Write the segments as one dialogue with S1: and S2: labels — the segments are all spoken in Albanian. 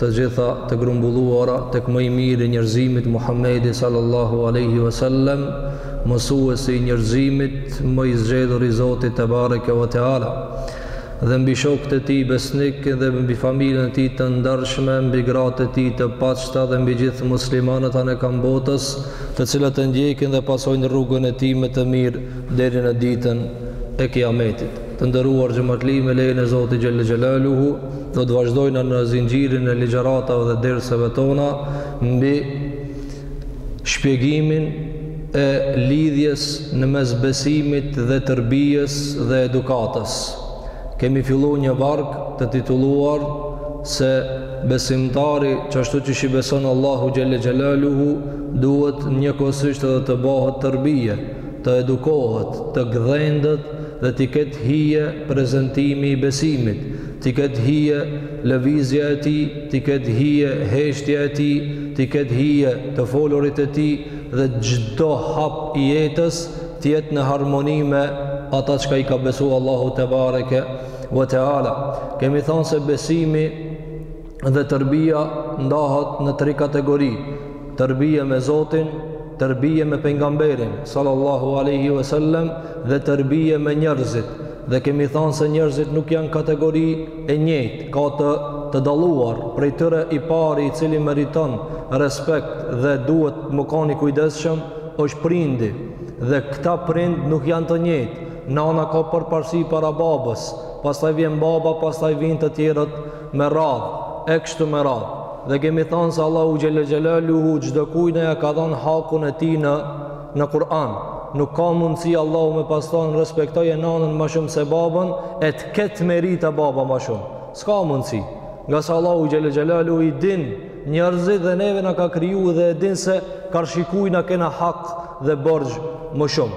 S1: të gjitha të grumbulluara tek më i miri i njerëzimit Muhamedi sallallahu alaihi wasallam, mësuesi i njerëzimit më i zgjedhur i Zotit te bareke ve teala, dhe mbi shokët e tij besnikë dhe mbi familjen e tij të ndershme, mbi gratë e tij të pastra dhe mbi gjithë muslimanët anëkand botës, të cilët e ndjekin dhe pasojnë rrugën e tij më të mirë deri në ditën e Kijametit. Të nderuar xhamatli me lejen e Zotit xhelle xhelaluhu do të vazhdojna në zinxhirin e ligjëratave dhe derseve tona mbi shpjegimin e lidhjes në mes besimit dhe tërbijes dhe edukatës. Kemi fillu një varg të titulluar se besimtari ashtu që i beson Allahut xhelle xhelaluhu duhet njëkohësisht edhe të bëhet tërbije, të edukohet, të gdhendet dhe t'i ketë hije prezentimi i besimit, t'i ketë hije lëvizja e tij, t'i ketë hije heshtja e tij, t'i ketë hije të folurit e tij dhe çdo hap i jetës të jetë në harmoni me ata çka i ka besu Allahut te bareke ve teala. Kemi thonë se besimi Dhe tërbija ndahet në tri kategori, tërbije me Zotin, tërbije me pengamberin, sallallahu aleyhi ve sellem, dhe tërbije me njerëzit. Dhe kemi thanë se njerëzit nuk janë kategori e njëjtë, ka të dalluar, prej tyre i pari i cili meriton respekt dhe duhet me kanë i kujdesshëm, është prindi. Dhe këta prindë nuk janë të njëjtë, nana ka përparsi para babës, pastaj vjen baba, pastaj vijnë të tjerët, me radhë, e kështu me radhë. Dhe kemi thanë se Allahu xhelle xhelaluhu çdokujna ia ka dhanë hakun e tij në, në Kur'an. Nuk ka mundësi Allahu me pas thanë respektoje nanën ma shumë se babën e të ketë merita baba ma shumë. S'ka mundësi. Ngase Allahu xhelle xhelaluhu i din njerëzit dhe neve na ka kriju dhe e din se karshi kujna kena hak dhe borxh më shumë.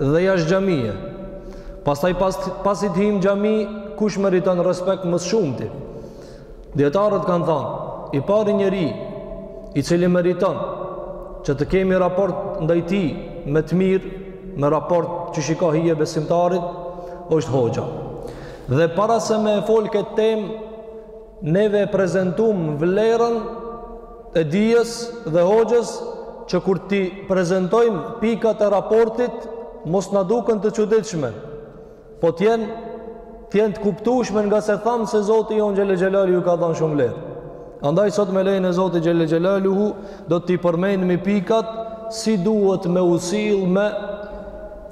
S1: dhe jashtë xhamie. Pastaj pas pasi të him n'xhami, kush meriton respekt më s'shumti? Dijetarët kanë thanë, i pari njeri i cili meriton që të kemi raport ndaj tij me të mirë, me raport që i ka hije besimtarit, është hoxha. Dhe para se me fol këtë temë, Neve e prezentum vlerën e dijes dhe hoxhës që kur t'i prezentojmë pikat e raportit mos na duken të çuditshme, po të jenë të jenë të kuptueshme ngase thamë se Zoti jonë xhelle xhelaluhu ju ka dhanë shumë vlerë. Andaj sot me lejen e Zotit xhelle xhelaluhu do t'i përmendmi pikat si duhet me u sill me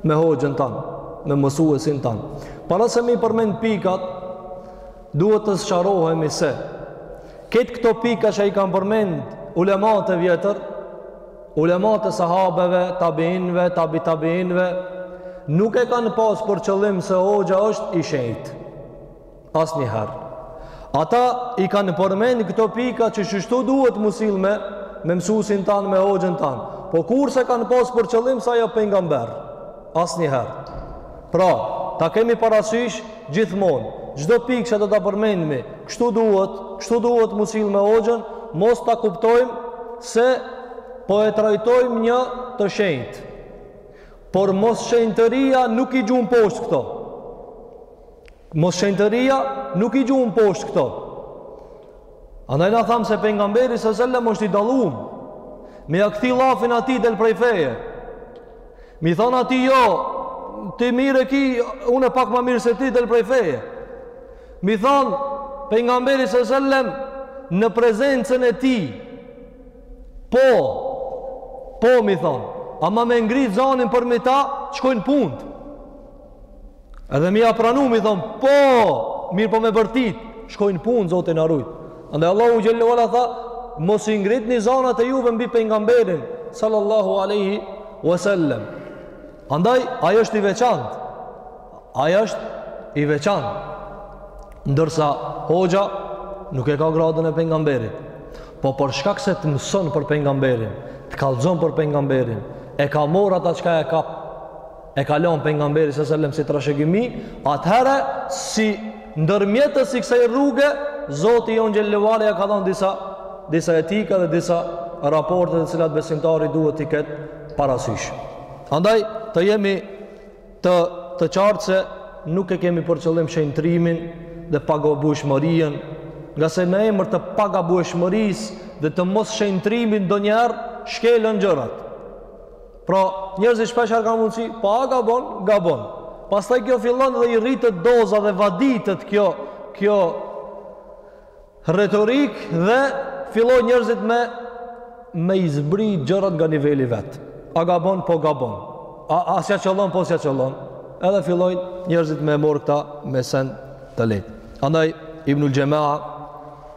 S1: me hoxhën tanë, me mësuesin tanë. Para se m'i përmend pikat, Duhet të sqarohemi se këtë këto pika që i kanë përmend ulemat e vjetër, ulemat e sahabeve, tabinve, tabi tabinve, nuk e kanë pas për qëllim se hoxha është i shenjt. Asnjëherë. Ata i kanë përmend këto pika që qështu duhet mu sill me, me mësusin tan, me hoxhën tan. Po kurrë s'e kanë pas për qëllim se aj o pengamber. Asnjëherë. Pra, ta kemi parasysh gjithmonë, çdo pikë që do ta përmendim, kështu duhet, kështu duhet mu sill me hoxhën, mos ta kuptojmë se po e trajtojmë një të shenjtë. Por mosshenjtëria nuk i gjun poshtë këto. Mosshenjtëria nuk i gjun poshtë këto. Andaj na thamë se pengamberi sellem është i dallum. Me ja kthy llafin atij del prej feje. Me i thanë atij jo, ti mirë e ki, unë e kam pak ma mirë se ti del prej feje. Me i thanë pengamberit sellem, në prezencën e tij, po, po me i thanë, ama me ngri zanin përmi ta, shkojnë punët. Edhe me ia pranu, me i thanë, po, mirëpo me bërtit, shkojnë punët, Zoti na rujt. Andaj Allahu Xheleuala tha, mos i ngritni zanat e juve mbi pengamberin, sallallahu aleyhi wasallem. Andaj, aj është i veçantë, ai është i veçantë, ndërsa hoxha nuk e ka gradën e pengamberit, po për shkak se të mëson për pengamberin, të kallzon për pengamberin, e ka mor ata çka e ka e ka lënë pejgamberi sallallahu alajhi wasallam si trashëgimi, atëherë si ndërmjetës i kësaj rruge, Zoti jonë Xheleuala ja ka dhanë disa disa etika dhe disa raporte të cilat besimtari duhet t'i ketë parasysh. Andaj të jemi të qartë se nuk e kemi për qëllim shenjtërimin dhe pagabueshmërinë, ngase në emër të pagabueshmërisë dhe të mosshenjtërimit ndonjëherë shkelen gjërat. Pra, njerëzit shpeshherë kanë mundësi, po a gabon, gabon. Pastaj kjo fillon dhe i rritet doza dhe vaditet kjo, kjo retorikë dhe fillojnë njerëzit me me i zbri gjërat nga niveli i vet. A gabon, po gabon. A s'ja qëllon, po s'ja qëllon. Edhe fillojnë njerëzit me e mor këta me sen të lehtë. Andaj Ibnul Xhemaa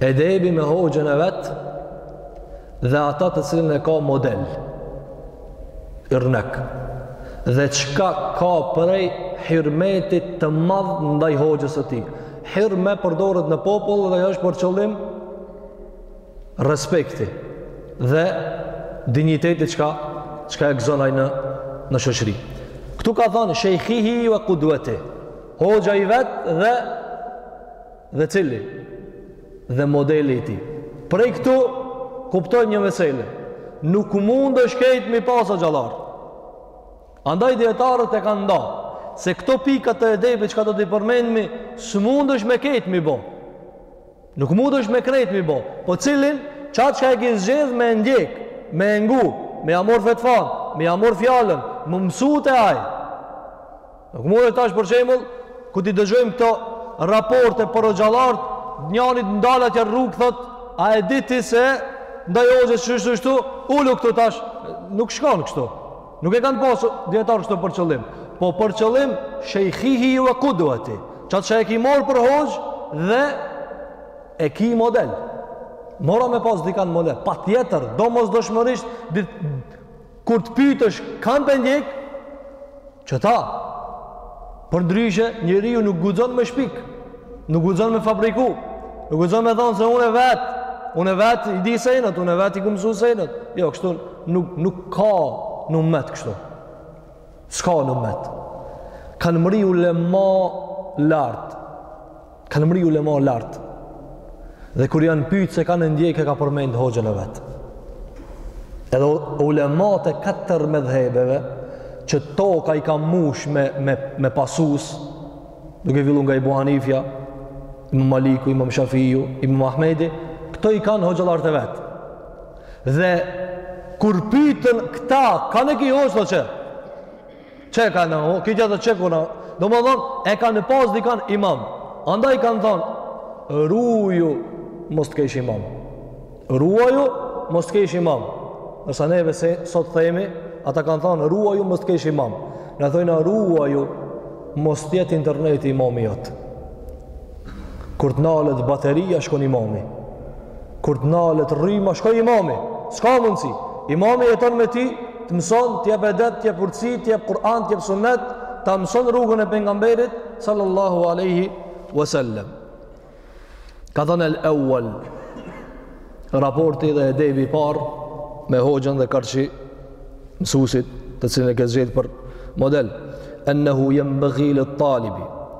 S1: Edebi me hoxhën e vet dhe ata të cilën e ka model. Irnek. Dhe çka ka prej hirmetit të madh ndaj hoxhës së tij. Hirmet përdoret në popull dhe është për qëllim respekti dhe dinjiteti çka çka e gëzon ai në në shoqëri. Ktu ka thënë shejhihi wa qudwati. Hoxha i vet dhe dhe cili dhe modeli i tij. Prej këtu kuptojmë një mesele. Nuk mundesh krejt mi pas hoxhallarë. Andaj dijetarët e kanë nda, se këto pikat të edebit çka do t'i përmenmi, s'mundesh me krejt mi bo. Nuk mundesh me krejt mi bo. Po cilin, qatë çka e ki zgjedh me ndjek, me ngu, me ia marr fetfanë, me ia marr fjalën, me mësu te ai. Nuk mundet tash për shembull kur t'i dëgjojmë këto raporte për hoxhallarët, njëri ndal atje rrugë thotë, a e di ti se ndaj hoxhës kështu kështu, ulu këtu tash, nuk shkon kështu. Nuk e kanë pasur dijetarët kështu për qëllim. Po për qëllim shejhihi wa qudwati. Qatë që e ki marrë për hoxhë dhe e ki model. Mora me pas dikan model. Patjetër, domosdoshmërisht, Kur të pytesh kan pe ndjek, qita. Përndryshe, njeriu nuk guxon me shpik, nuk guxon me fabriku, nuk guxon me thonë se unë vetë, unë vetë i di senet, unë vetë i kum mësu senet. Jo, kështu nuk, nuk ka në umet kështu. S'ka në umet. Kanë mri ulema lartë. Kanë mri ulema lartë. Dhe kur janë pyt se kan e ndjek e ka përmend hoxhën e vet. Edhe ulemat e katër medhhebeve, që toka i ka mush me, me, me pasus, duke fillu nga Ebu Hanifja, imam Maliku, imam Shafiu, imam Ahmedi, këto i kanë hoxhallarët e vet. Dhe kur pyten këta, kan e ki hoxhë ti, qe? Çeka në o, këtë të çeku në. Domethënë, e kanë pas dikan imam. Andaj kanë thonë, ruaju mos të kesh imam. Ruaju mos të kesh imam. Ndërsa neve sot themi, ata kanë thonë, ruaju mos të kesh imam. Na thojna, ruaju mos të jetë interneti imami jot. Kur të nalet bateria, shkon imami. Kur të nalet rryma, shkoi imami. S'ka mundësi. Imami jeton me ti, të mëson, të jep edep, të jep urtësi, të jep Kur'an, të jep sunnet, ta mëson rrugën e pejgamberit sallallahu alaihi wasallam. Ka thënë el awwal raporti dhe edebi i parë me hoxhën dhe karshi mësuesit të cilin e ke zgjedhur për model. Ennehu yanbaghi lit-talibi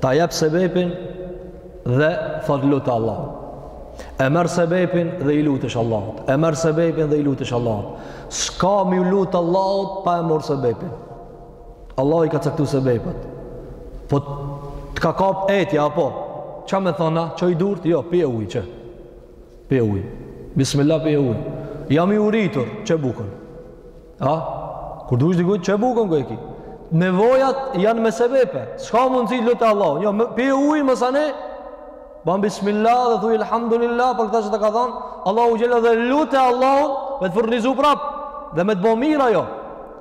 S1: Ta jep sebepin dhe thot lute Allahun. E merr sebepin dhe i lutesh Allahut. E merr sebepin dhe i lutesh Allahut. S'ka me ju lut Allahut pa e marr sebepin. Allahu i ka caktu sebepet. Po të ka kap etja apo ça më thona, çoji durt, jo, pi ujë qe. Pi ujë. Bismillah pi ujë. Jam i uritur, qe bukën. A? Kur duhesh dikujt qe bukën ku e ki? Nevojat janë me sebepe. S'ka mundësi lute Allahun. Jo, pi ujë më sane. Ban bismillah dhe thuj elhamdulillah për këtë që të ka dhënë. Allahu xhele dhe lute Allahun me të furnizu prap dhe me të bo mirë ajo.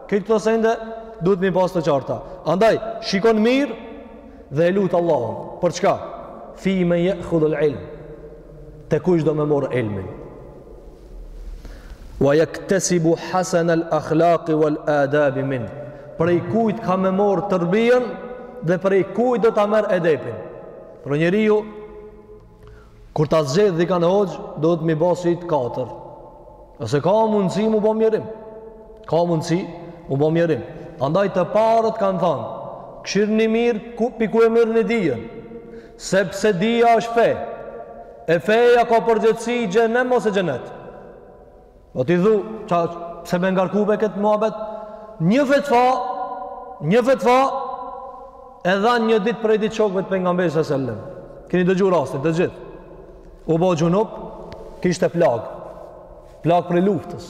S1: Këto sende duhet mi pas të qarta. Andaj, shikon mirë dhe e lut Allahun. Për çka? Fimen jekhudhul ilm. Te kush do me marr ilmin? Wa yaktasibu hasan al-akhlaq wal-adab min. Prej kujt ka me marr terbijen dhe prej kujt do ta merr edepin. Pra njeriu kur ta zgjedh dikan hoxhë, duhet mi bo sytë katër. Ngase ka mundësi m'u bo mjerim. Ka mundësi m'u bo mjerim. Andaj të parët kanë thënë, kqyrni mirë pi ku e merrni dijen. Sepse dija është fe. E feja ka përgjegjësi, xhehenem ose xhenet. Po ti thu, ça, pse më ngarkuve këtë muhabet? Një fetva, një fetva, e dhan një dit prej dit shokve të pejgamberit së sellem. Kini dëgju rastin, të gjithë. U bo xhunup, kishte plagë. Plagë prej luftës.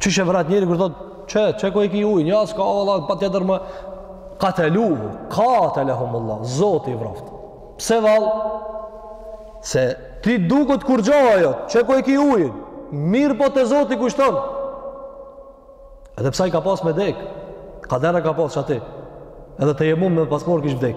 S1: Qysh e vrat njeri kur thot, "Qe, qe ku e ki ujin? Ja s'ka valla, patjetër më qataluhu, qatalahumullah, Zoti i vraft." Pse vall? Se ti duket kurgjo ajo, qe ku e ki ujin? Mirëpo te Zoti kushton. Edhe pse ai ka pas me dek, kader e ka pas qaty. Edhe tejemum me pas marr kish vdek.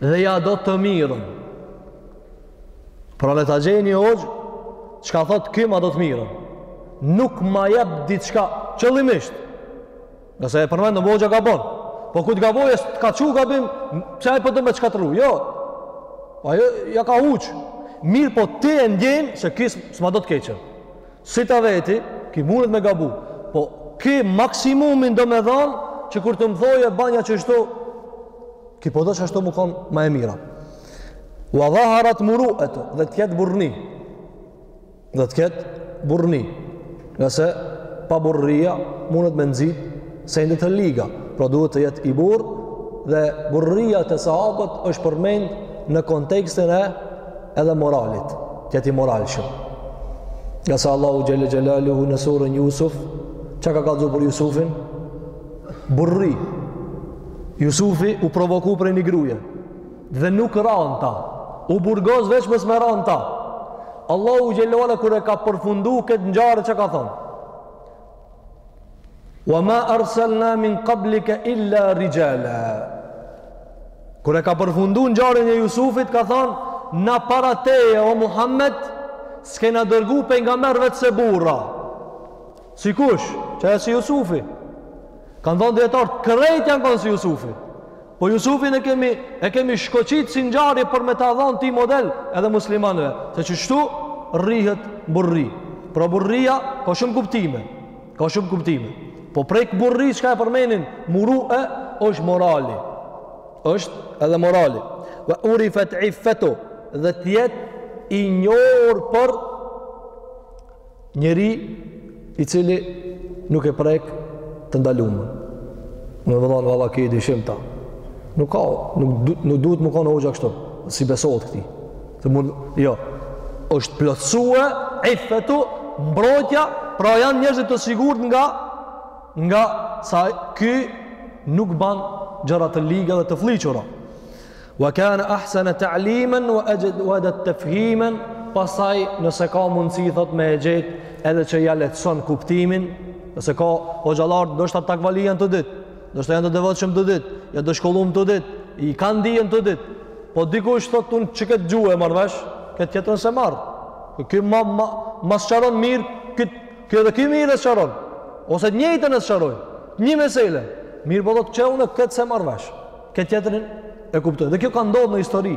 S1: dhe ja do të mirën. Pra le ta gjeni një hoxhë, çka thotë ky ma do të mirën. Nuk ma jep diçka, qëllimisht. Ngase e përmendëm hoxha gabon. Po kur të gabojë, të ka çu gabim, se ai po do me shkatërru. Jo, ajo, ja ka huq. Mirëpo ti e ndjen, se ky s'ma do të keqen. Si ta veti, ky mundet me gabu, po ky maksimumin do me dhanë që kur të më thoje banja qështu, ky po do qështu m'u kon ma e mira. Wa dhaharat muruetuh, dhe të ketë burrni. Dhe të ketë burrni. Ngase paburrëria mundet me nxit sende të liga, pra duhet të jetë i burrë, dhe burrëria te sahabët është përmend në kontekstin e edhe moralit, të jetë i moralshëm. Ngase Allahu Xhel-le Xhelaluhu në surën Jusuf, çka ka kallzu për Jusufin? Burri. Jusufi u provoku prej një gruje, dhe nuk ra në ta, u burgoz veç mës me ra në ta. Allahu Xhel-le Xhelaluhu kur e ka përfundu këtë ngjarje çka ka thonë, Wa ma arsalna min qablika illa rijala. Kur e ka përfundu ngjarjen e Jusufit, ka thënë, "Na para teje o Muhammed, s'kena dërgu pejgamber vetëm se burra." Si kush? Qe si Jusufi. Kanë thënë dijetarët, krejt janë kon si Jusufi. Po Jusufin e kemi e kemi shkoqit si ngjarje por me ta dhënë ty model edhe muslimanëve, se qështu rrihet burri. Pra burrëria ka shumë kuptime. Ka shumë kuptime. Po prej burrërisë çka e përmenin murue është morali. Është edhe morali. Wa urifat iffatuhu dhe të jetë i njohur për Njeri i cili nuk e prek të ndalumën. Domethonë valla ki dyshim n'ta. Nuk ka, nuk, nuk duhet me kon hoxha kështu. Si besohet këtij. Të mund, jo. është plotësue, iffetu, mbrojtja, pra janë njerëzit të sigurt nga, ngase ky nuk ban gjëra të liga dhe të flliqura. Wa kana ahsana ta'liman wa ajwada tafhiman pastaj nëse ka mundësi thot me e gjet edhe që ja lehtëson kuptimin nëse ka hoxhallarë ndoshta takvali janë të dytë ndoshta janë të devotshëm të dytë janë të shkollum të dytë i kanë dijen të dytë po dikush thot unë që këtë jua e marr vesh këtë tjetrin s'e marr Po ky ma ma ma sqaron mirë, ky ky edhe ky mirë sqaron. Ose të njëjtën e sqarojnë. Një mesele. Mirëpo thotë qe unë këtë s'e marr vesh. Këtë tjetrin e kuptoj. Dhe kjo ka ndodhë në histori.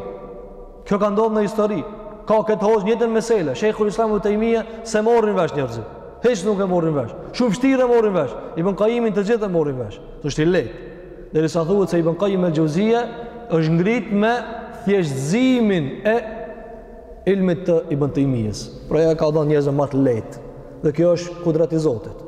S1: Kjo ka ndodhë në histori. Ka këtë hoxhë njëtën mesele. Shejhul Islam Ibn Tejmije s'e merrnin vesh njerëzit. Hiç nuk e merrnin vesh. Shumë fshtirë e merrnin vesh. Ibn Kajimin të gjithë e merrnin vesh. Se është i lehtë. Derisa thuhet se Ibn Kajim el-Xheuzije është ngrit me thjeshtëzimin e ilmit të Ibn Tejmijes. Pra ja ka dhënë njerëzve ma të lehtë. Dhe kjo është kudret i Zotit.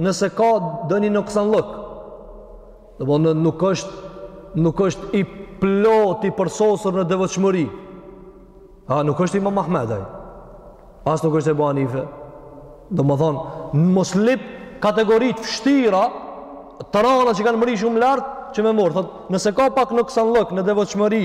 S1: nëse ka ndonjë noksanllëk, domethonë nuk është, nuk është i plotë i përsosur në devotshmëri, a nuk është imam Ahmed ai, as nuk është Ebu Hanife, domethonë, mos lyp kategori të fshtira, të rana që kanë mrri shumë lartë, që me morë, thotë, nëse ka pak noksanllëk në devotshmëri,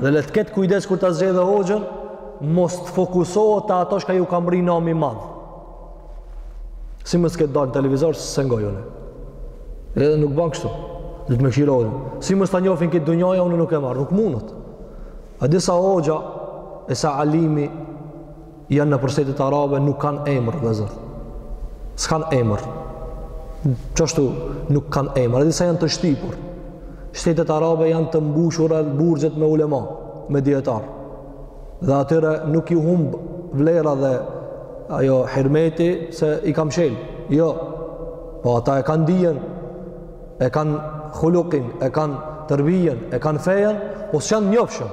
S1: Dhe le të ketë kujdes kur ta zgjedhë hoxhën, mos të fokusohet te ata çka ju ka mbri nami i madh. Si mos ket dalë në televizor s'e ngoj une. Edhe nuk ban kështu. Do të më xhirojë. Si mos ta njohin këtë dunjaja, unë nuk e marr, nuk mundët. A disa hoxha e sa alimi Janë nëpër shtetet arabe nuk kanë emër, vllezër. S'kanë emër. Qashtu nuk kanë emër. E disa janë të shtypur. Shtetet arabe janë të mbushura burgjet me ulema, me dijetarë. Dhe atyre nuk ju humb vlera dhe ajo hyrmeti se i kanë mshelë. Jo, po ata e kanë dijen, e kanë hulukin, e kanë terbijen, e kanë fejen, po s'janë njofshëm.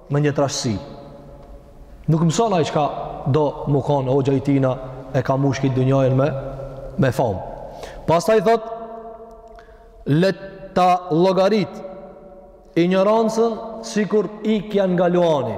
S1: mendjetrashësi. Nuk mëson ai çka do mu kon hoxha i tina e ka mush kët dunjajen me me famë. Pastaj thot le ta llogarit injorancën sikur ikja nga luani.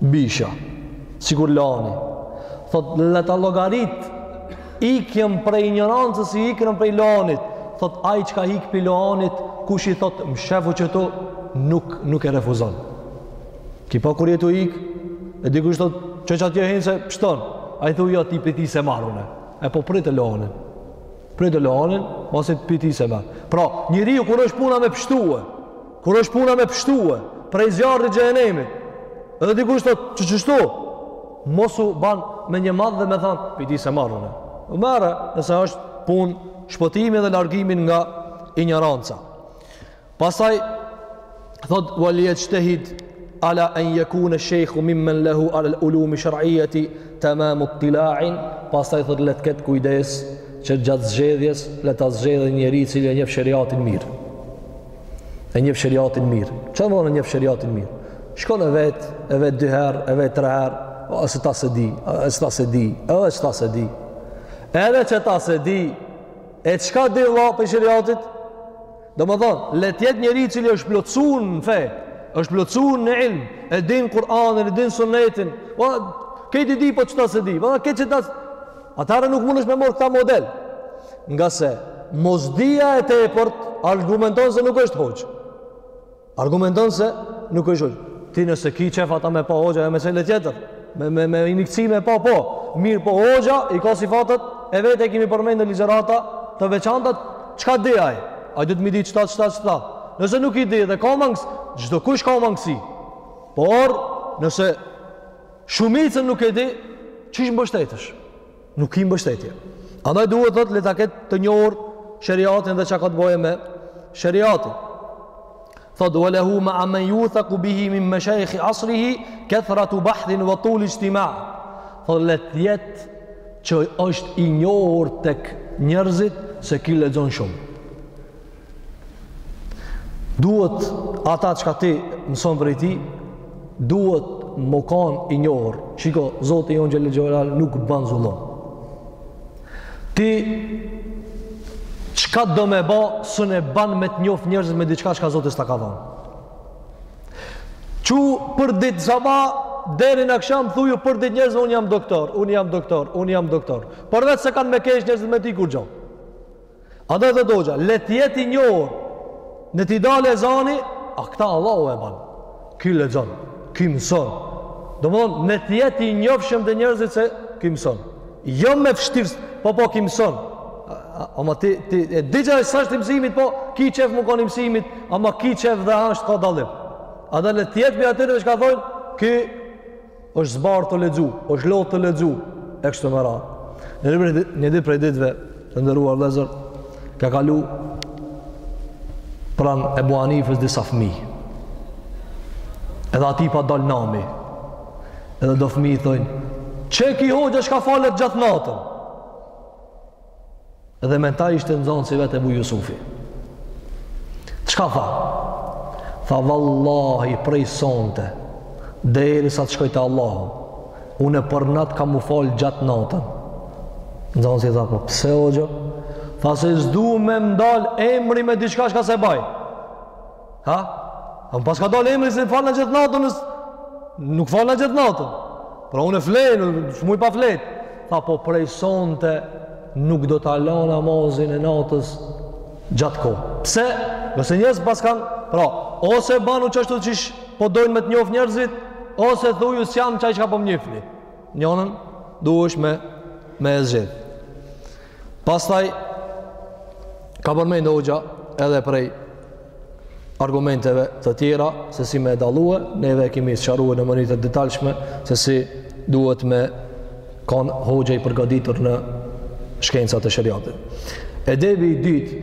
S1: Bisha, sikur luani, thot le ta llogarit ikjen prej injorancës si ikjen prej luanit, thot ai çka ik pi luanit, kush i thot mshefu qëtu nuk nuk e refuzon. Ki pa kurr je tu ik, e dikush thot që qaty hin se pshton. A i thu jo ti pi ti s'e marr une. E po prite luanin. Prite luanin, masi pi ti s'e merr. Pra, njeriu kur është puna me pshtue, Kur është puna me pështue, prej zjarrit xhehenemit, edhe dikush thot që qështu, mos u ban mendjemadh dhe me thanë, pi ti s'e marr une. E merr, nëse është punë shpëtimi dhe largimin nga injoranca. Pastaj, thot, uel jexhtehid, ala en jekune shejkhu mimmen lehu alel ulumi sherijjeti, temamu ittilain, pastaj, thot, le të ketë kujdes, që gjatë zgjedhjes, le ta zgjedhë njeri i cili e njef sheriatin mirë. E njef sheriatin mirë. Çka domethënë e njef sheriatin mirë? Shkon e vet, e vet dy herë, e vet tre herë, o, e qëta s'e di, e qëta s'e di, edhe qëta s'e di. Edhe qëta s'e di, e çka di vlla prej sheriatit? Domethon, le t'jetë njeri i cili është plotsu në fe, është plotsu në ilm, e din Kur'anin, e din sunetin, o, këti di për po qëta s'e di, o, këti qëta s'e di, Atëherë nuk mundesh me marr këta model. Ngase mosdija e tepërt argumenton se nuk është hoxhë. Argumenton se nuk është hoxhë. Ti nëse ki qef ata me pa hoxhë e mesele tjetër, me, me, me injeksion me pa po, mirëpo hoxha i ka sifatet e veta e kemi përmendë në ligjërata të veçanta, çka di ai? Ai duhet m'i di qëta, qëta, qëta. Nëse nuk i di dhe ka mangësi, çdokush ka mangësi. Por, nëse Shumicën nuk e di qysh mbështetesh. Nuk ki mbështetje. Andaj duhet thot le ta ketë të njohur sheriatin dhe çka ka të bëjë me sheriatin. Thot wa lahu ma'a man yuthaq bihi min mashayikh asrihi kathratu bahth wa tul ijtima'. Thot le të jetë që është i njohur tek njerëzit se ky lexon shumë. Duhet ata çka ti mëson prej tij, duhet me kanë i njohur. Shiko, Zoti jonë Xhele Xhelal nuk ban zullum. Ti, çka do me ba, s'e ban me të njoftë njerëzit me diçka çka Zoti s'ta ka dhonë. Çu për ditë sabah, deri n'aksham, thuju për ditë njerëzve, unë jam doktor, unë jam doktor, unë jam doktor. Përveç se kanë me kesh njerëzit me ty kurgjo. Andaj edhe hoxha, le të jetë i njohur. Le t'i dalë zani, e këta Allahu e ban. Ky lexon, ky mëson. Domthon, le të jetë i njohshëm te njerëzit se ky mëson. Jo me vështirë, po po ky mëson. Ama ti ti e di që s'ashtë i mësimit, po ki qejf me kon i mësimit, ama ki qejf dhe është ka dallim. Andaj le të jetë prej atyne çka thonë ky Është zbardh tu lexu, është lodh tu lexu e kështu me radhë. Në një ditë, një ditë prej ditëve të nderuar vëllazër, ka kalu pranë Ebu Hanifës disa fëmi. Edhe atij i pa dal nami. Edhe do fëmi i thojnë, qe ky hoxha çka falet gjithë natën? Edhe me ta ishte nxonsi i vet Ebu Jusufi. Çka tha? Tha vallahi prej sonte, derisa të shkoj te Allahu, unë për natë kam m'u falë gjithë natën. Nxonsi tha, po pse hoxhë? Tha se s'du me m'dalë emri me diçka çka s'e baj. Ha? A më paska dalë emri se falna gjithë natën, nuk falna gjithë natën. Pra unë fle, s'muj pa fletë. Tha po prej sonte nuk do ta la namazin e natës gjithë kohë. Pse? Se njerëz paskan, pra, ose banu qashtu qysh po dojnë me të njoftë njerëzit, ose thuju s'jam qaj çka po më njifni. Njonën, duhesh me, me e zgjedh. Pastaj ka përmend hoxha edhe prej argumenteve të tjera se si me e dallue, neve e kemi sqarue në mënyrë të detalshme se si duhet me kanë hoxha i përgatitur në shkencat e sheriatit. Edebi i dytë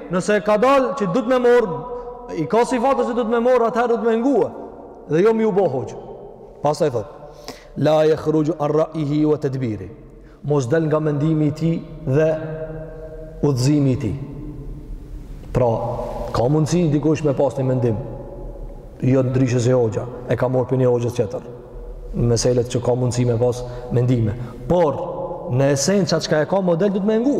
S1: Nëse e ka dalë që duhet me marrë, i ka sifatet që duhet me marrë, atëherë duhet me ngu, dhe jo me ju bo hoxhë. Pastaj thotë, la jakhruxhu an ra'jihi ue tedbiri, mos del nga mendimi i tij dhe udhëzimi i tij. Pra, ka mundësi një dikush me pas një mendim, jo të ndryshe se hoxha, e ka marrë prej një hoxhës tjetër, në meselet që ka mundësi me pas mendime. Por, në esencë atë çka e ka model, duhet me ngu.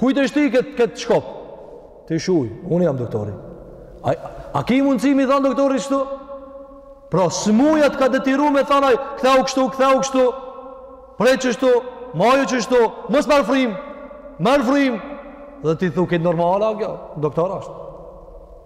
S1: Kujt ja shti ti këtë kët shkop? Ti shuj, unë jam doktori. A, a ki mundësi me i thanë doktorit shtu? Pra, smuja të ka detyru me thanë ai, kthehu kështu, kthehu kështu, prit qështu, maju qështu, mos merr frymë, merr frymë, dhe ti thu këtë normale, kjo, doktor është.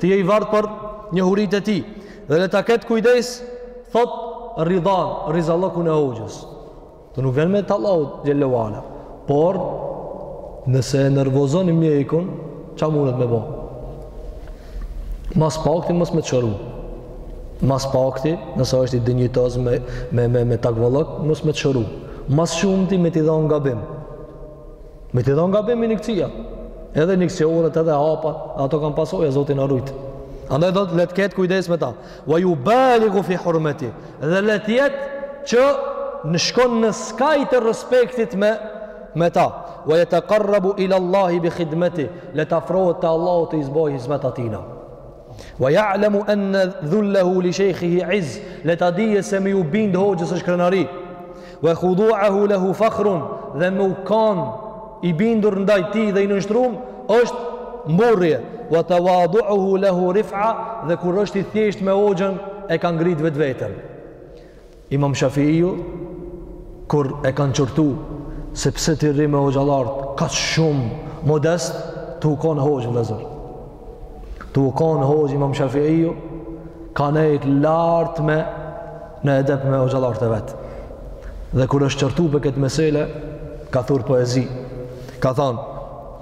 S1: Ti je i vartë për njohuritë e tij dhe le ta ketë kujdes, thot ridhan, rizallëkun e hoxhës. Të nuk vjen me të Allahu xhel-le ue ala. Por nëse e nervozon mjekun, ça mundet me bë? Ma s'pakti mos me t'shëru. Ma s'pakti, nëse është i dinjitoz me me me, me takvallëk, mos me t'shëru. Ma s'shumti me t'i dhanë gabim. Me t'i dhanë gabim ineksia. Edhe ineksionet, edhe hapa, ato kanë pasoja, Zoti na rujt. Andaj thot le të ketë kujdes me ta. Wa jubaligu fi hurmeti. Dhe le të jetë që në shkon në skaj të respektit me, me ta. Wa jetekarrabu ila Allahi bi khidmeti. Le t'afrohet te Allahu tuj i bo hizmet atina. Wa ya'lamu anna dhullahu li shaykhihi 'izz, le ta dije se me u bind hoxhës është krenari. Wa khudu'ahu lahu fakhrun, dhe me u kan i bindur ndaj tij dhe i nënshtrum është mburrje. Wa tawadu'uhu lahu rif'a, dhe kur është i thjesht me hoxhën e ka ngrit vetveten. Imam Shafi'iu kur e kanë qortu se pse ti rri me hoxhallarët kaq shumë modest, tu u kanë hoxhë vëllazër. Tu u kanë hoxhë Imam Shafi'iu ka nejt lart me në edep me hoxhallarët e vet. Dhe kur është qortu për këtë mesele, ka thur poezi. Ka thanë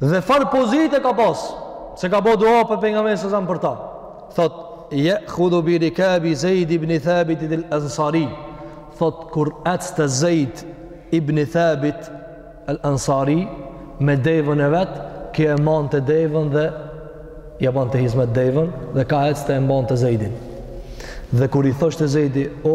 S1: Dhe çfarë pozite ka pas, se ka bo dua Pejgamberi alejhi selam për ta. Thot, je'khudhu bi rikabi Zejd ibni Thabitin il Ansari. Thot, kur ecte Zejd ibni Thabit el Ansari, me devën e vet, ky e mante devën dhe ja bante hizmet devën dhe kah ecte e mbante Zejdin. Dhe kur i thoshte Zejdi, o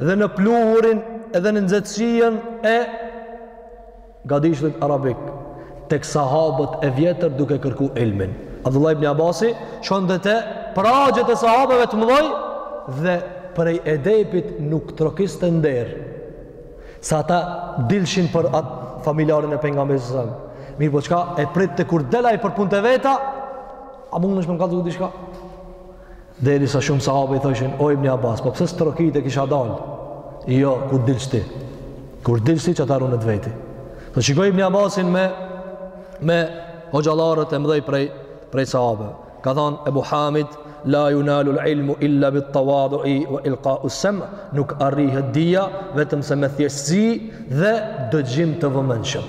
S1: dhe në pluhurin edhe në nxehtësien e gadishlit arabik tek sahabët e vjetër duke kërku ilmin Abdullah ibn Abasi shkonte te pragjet e sahabëve të mëdhaj dhe prej edepit nuk trokiste n'derë se ata dilshin për atë familjarin e pejgamberit mirëpo çka e pritte kur delaj për punët e veta a mun me m'kallzu diçka Derisa shumë sahabe i thojshin, o Ibni Abbas, po pse s'trokit e kisha dal? Jo, kur dilsh ti. Kur dilsh ti çata rru me veti. Po shikoj Ibni Abbasin me, me hoxhallarët e mdhej prej, prej sahabe. Ka thanë Ebu Hamid, la junalul ilmu illa bit tawadui wa ilkaus sem, nuk arrihet dija, vetëm se me thjeshtësi dhe dëgjim të vëmendshëm.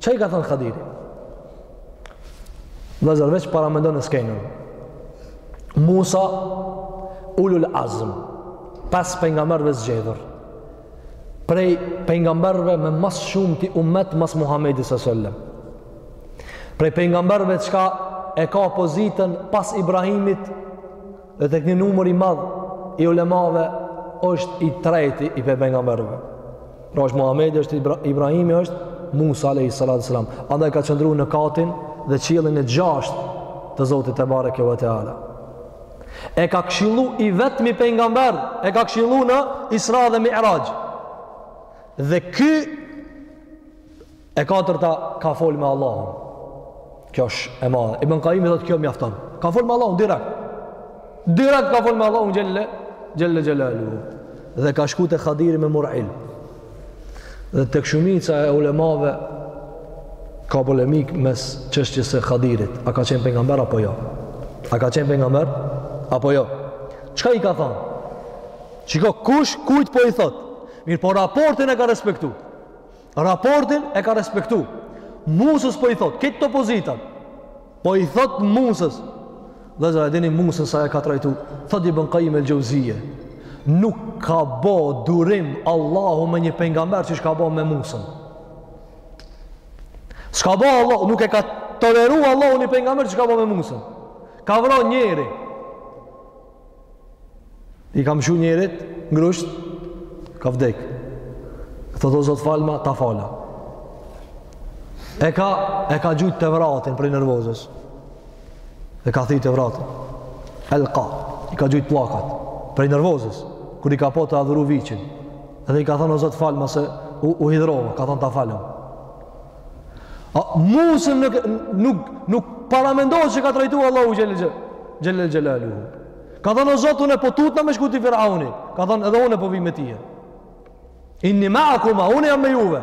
S1: Ça i ka thënë Khadiri? Dhe veç paramendone skenën. Musa, ulul azm, pesë pengamberëve t'zgjedhur, prej pengamberëve me ma s'shumti umet mas Muhammedit sal sellem. Prej pengamberëve çka e ka pozitën pas Ibrahimit, Dhe tek një numër i madh i ulemave është i treti i pejgamberëve. Pra është Muhamedi, është Ibra, Ibrahimi, është Musa alayhi salatu wasalam. Andaj ka qëndru në katin dhe qiellin e gjashtë të Zotit tebareke ve teala. E ka këshillu i vetmi pejgamber, e ka këshillu në Isra dhe Mi'raj. Dhe ky E katërta ka fol me Allahun. Kjo është e madhe. Ibn Qayyim thotë kjo mjafton. Ka fol me Allahun direkt. Direkt ka fol me Allahun xhelle xhelaluhu. Dhe ka shku te Khadiri me morr ilm. Dhe tek shumica e ulemave ka polemikë mes çështjes së Khadirit, a ka qenë pejgamber apo jo? A ka qenë pejgamber apo jo? Çka i ka thënë? Shiko kush kujt po i thot? Mirëpo raportin e ka respektu. Raportin e ka respektu. Musës po i thot, këto pozitat, po i thot musës, Hizri, e dini Musën sa e ka trajtu, thot Ibn Kajim el Xhevzije, nuk ka bo durim Allahu me një pengamber si çka bo me musën. S'ka bo Allahu, nuk e ka toleru Allahu një pengamber si çka bo me musën. Ka vro njeri, I ka mshu njerit, n'grusht, ka vdek. Thot o Zot falma, ta fala. E ka, e ka gjujt Tevratin prej nervozës. E ka thy Tevratin. Elka, i ka gjujt pllakat prej nervozës. Kur i ka pa tu adhuru viçin. Edhe i ka thanë o Zot falma se u, u hidhrova, ka thanë ta falëm. A, Musën nuk, nuk, nuk paramendohet qysh e ka trajtu Allahu xhel-le xhelaluhu Ka thonë o Zot unë e po tutna me shku te Firauni Ka thonë edhe unë e po vij me tije Inni meakuma, unë jam me juve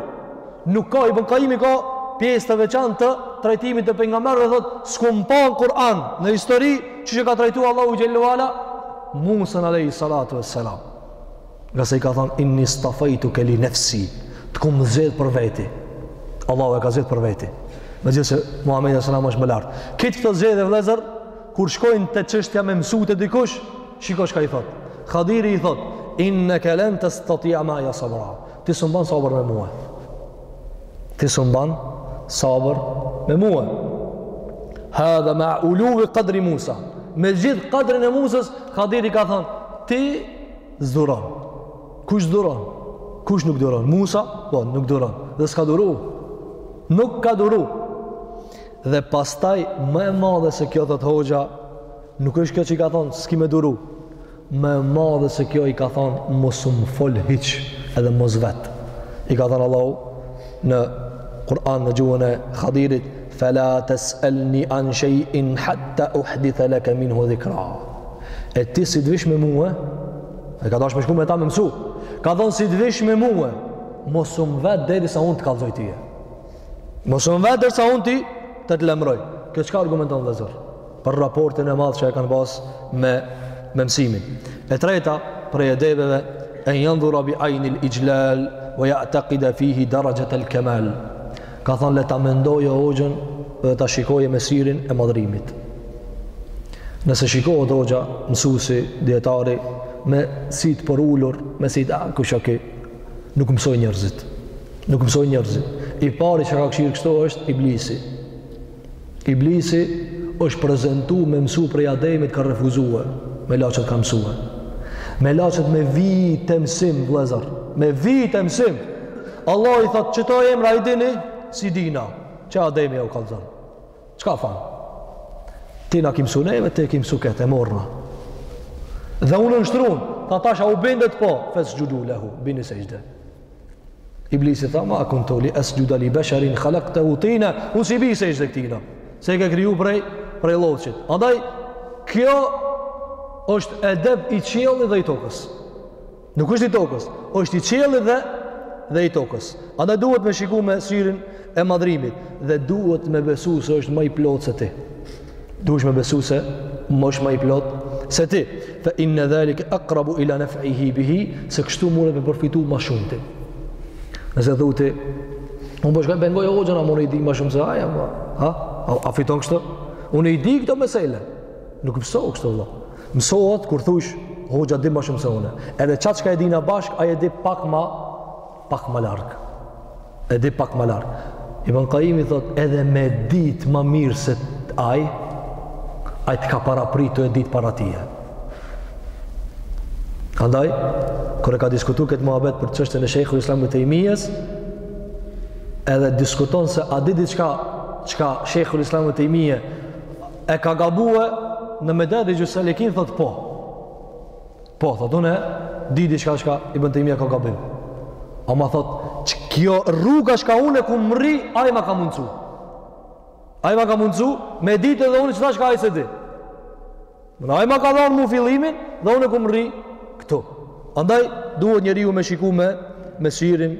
S1: Nuk ka, Ibn Kajjimi ka pjesë të veçan të trajtimit të pejgamberëve thot s'kum pa në Kur'an në histori që qysh e ka trajtu Allahu xhel-le ue ala Musën alejhi salatu ue selam Ngase i ka thonë, inni stafajtuke li nefsi, të kum zgjedhë për veti. Allahu e ka zgjedhë për veti. Megjithëse Muhammedi alejhi selam është më lartë. Kqyr këto gjëra, vllezër, kur shkojnë te çështja me mësu te dikush, shiko çka i thotë. Khadiri i thotë, inneke len testati'a ma'ije sabra. Ti s'mun ban sabër me mue. Ti s'mun ban sabër me mue. Hadha mea uluvi kadri Musa. Me gjithë kadrin e Musës, Khadiri ka thonë, ti S'duron. Kush s'duron? Kush nuk duron? Musa? Po, nuk duron. Dhe s'ka duru. Nuk ka duru. Dhe pastaj, më e madhe se kjo, thot hoxha, nuk është kjo që i ka thonë, s'ki me duru. Më e madhe se kjo i ka thonë, mos um fol hiç, edhe mos vet. I ka thonë Allahu në Kur'an në gjuhën e Khadirit, "Fala tas'alni an shay'in hatta uhdith laka minhu dhikra." E ti si të vish me mue, e ka dash me shku me ta me mësu, ka thonë si të vish me mue, mos um vet derisa unë të kallzoj tije. Mos um vet derisa unë ty të të lajmëroj. Kjo çka argumenton vllezër? Për raportin e madh që e kanë pasë me, me mësimin. E treta, prej edebeve, en jendhura bi ajnil ixhlal, ue jatekida fihi deraxhet el kemal. Ka thënë le ta mendojë hoxhën dhe ta shikojë me syrin e madhërimit. Nëse shikohet hoxha, mësuesi, dijetari me sy të përulur, me sy të ah, kush është ky? Nuk mësojnë njerëzit. Nuk mësojnë njerëzit. I pari që ka kqyr kështu është iblisi. Iblisi është prezentu me mësu prej Ademit ka refuzu e melaqet kanë mësu e melaqet me vijtë mësim vllezër me vijtë mësim Allahu i thot qëto emra i dini s'i dina qe Ademi jau kallzon çka thanë ti na ki mësu neve ti ki mësu këte e morëm na dhe u nënshtrun tha tash a u bindet po fesxhudu lehu bini sexhde Iblisi tha, ma kuntu li esxhuda li besherin khalaktehu tina, unë s'i bi sexhde këtina, se e ke kriju prej, prej lloqit. Andaj, kjo është edep i qiellit dhe i tokës. Nuk është i tokës, është i qiellit dhe, dhe i tokës. Andaj duhet me shiku me syrin, e madhrimit dhe duhet me besu se është më i plot se ti duhet me besu se më është më i plot se ti fa inna zalika aqrabu ila naf'ihi bihi se kështu mund të përfitu më shumë ti nëse thotë unë po shkoj e ngoj hoxhën ama un i di më shumë se ai apo ha a, a fiton kështu unë i di këto mesela nuk mëso kështu vëlla mësohet kur thush hoxha di më shumë se unë edhe çka e dina bashk ai e di pak më Pak ma larg. E di pak ma larg. Ibn Kajimi thot edhe me dit ma mirë se ai, ai të ka parapri tu e dit para teje. Andaj, kur e ka diskutu këtë muhabet për çështjen e Shejhul Islam Ibn Tejmijes, edhe diskuton se a di diçka çka Shejhul Islam Ibn Tejmije e ka gabue në Medarixhu Salikin, thotë po. Po, thot, une di diçka çka Ibn Tejmije ka gabim. Ama thot, që kjo rruga çka une kom mrri, ai ma ka mundsu. Ai ma ka mundsu me ditë edhe une qeta çka ai s'e di. Ai ma ka dhanë mu fillimin, dhe une kom mrri këtu. Andaj, duhet njeriu me shiku me, me syrin,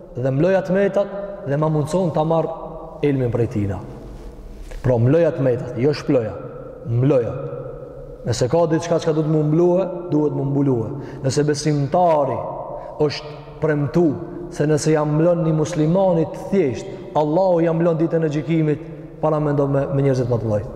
S1: dhe mbloja të metat dhe ma mundëson ta marr ilmin prej tina. Pra mbloja të metat, jo shploja, mbloja. Nëse ka diçka çka duhet me u mblue, duhet me u mbulue. Nëse besimtari është premtu se nëse ia mblon një muslimani të thjesht, Allahu ia mblon ditën e gjykimit, paramendo me, me njerëzit ma të mdhojt.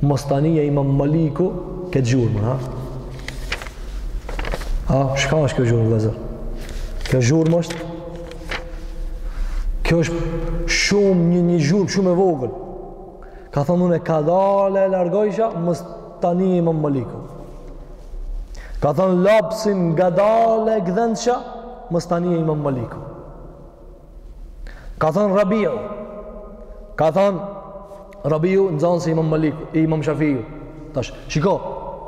S1: Mos ta nije imam Maliku këtë zhurmën, ha? Ha, çka është kjo zhurmë, vllezër? Kjo zhurmë është... Kjo është shumë një një zhurmë, shumë e vogël. Ka thonë unë kadale e largojsha, mos ta nije imam Maliku. Ka thonë lapsin ngadale e gdhendsha, mos ta nije imam Maliku. Ka thënë Rabiu, ka thënë Rabiu nxanësi i imam Malik, i imam Shafiut. Tash, shiko,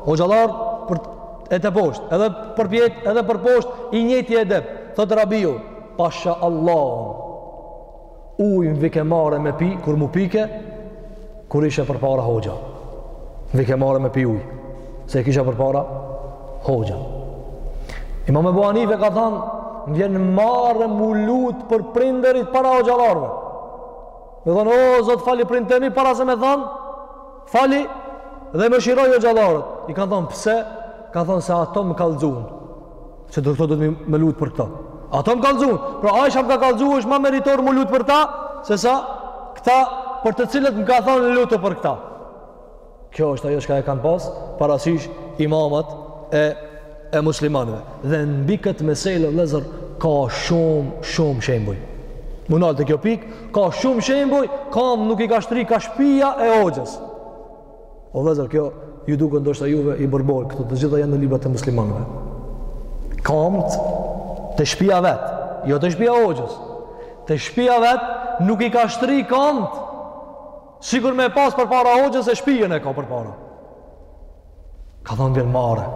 S1: hoxhallarë, prej te poshtë, edhe përpjetë, edhe përposhtë, i njëjti edep. Thotë Rabiu, pasha Allah, ujë m'vike marre me pi, kur m'u pike, Kur ishe përpara hoxha, m'vike marre me pi ujë se e kisha përpara hoxha. Imam Ebu Hanife ka thënë, më vjen marre m'u lutë për prindërit para hoxhallarëve. Me thënë, o Zot fali prindt e mi, para se me thënë, fali dhe mëshiroji hoxhallarët. I kanë thënë, pse? Ka thënë, se ato më kallzun. Që do të thotë do të m'u lut për këta. Ato më kallzun. Pra ai çka më ka kallzu është ma meritor m'u lut për ta se sa këta për të cilët më ka than lutu për këta. Kjo është ajo çka e kanë pas parasysh imamat e e muslimanëve. Dhe mbi këtë mesele vëllezër ka shumë shumë shembuj. M'u nal te kjo pikë, ka shumë shembuj, kamt nuk i ka shtri kah shpia e hoxhës. O vëllezër, kjo ju duket ndoshta juve hiperbolë, këto të gjitha janë në librat e muslimanëve. Kamt te shpia e vet, jo te shpia e hoxhës, te shpia e vet nuk i ka shtri kamt, sikur me pas përpara hoxhës e shpijën e ka përpara. Ka thonë vjen marre.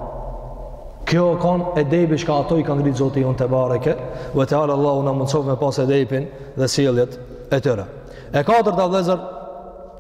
S1: Kjo kon edebi çka ata i ka ngrit Zoti ynë tebareke ve teala, Allahu na mundësoftë me pas edebin dhe sjelljet e tyre. E katërta vëllezër,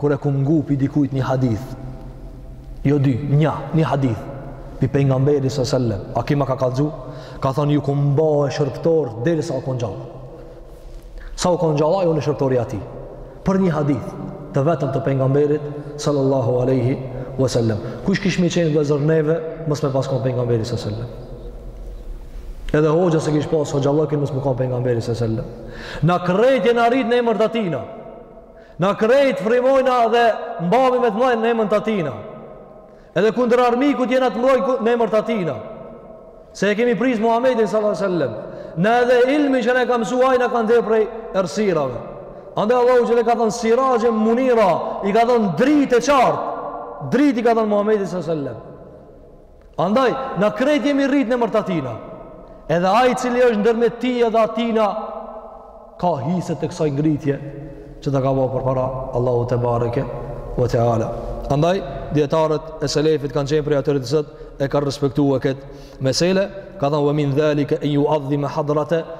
S1: Kur e kum ngu pi dikujt një hadith, jo dy, nja, një hadith, pi pejgamberit së sellem, ai që ma ka kallzu, ka thonë ju kum ba shërbëtor derisa u kon gjallë. Sa u kon gjallë, jom shërbëtor i atij. Për një hadith, të vetëm të pejgamberit, sallallahu aleyhi wa sellem. Kush kish me qenë vëllezër neve, mos me pas kon pejgamberi së sellem. Edhe hoxha s'e kish pas hoxhallëkin mos me kon pejgamberi së sellem. Na krejt jena rrit në emër të atina. Na krejt frymojna dhe mbahemi ma të mdhaj në emër të atina. Edhe kundër armikut jena të mdhaj në emër të atina. Se e kemi prijës Muhammedin sallallahu alaihi wasallam. Na edhe ilmi që na e ka msu ai na ka nxjerr prej errësirave. Andaj Allahu xhele ka thënë siraxhen munira, i ka thënë dritë e qartë. Dritë i ka thënë Muhammedit sallallahu alaihi wasallam. Andaj, na krejt jemi rrit në emër t'atina. Edhe ai cili është ndërmjet ti edhe atina, ka hise të kësaj ngritje që ta ka ba përpara Allahu tebareke ve teala. Andaj, dijetarët e selefit kanë qenë prej atyre që e kanë respektu këtë mesele, ka thënë ve min dhalike en juadhdhime hadrate,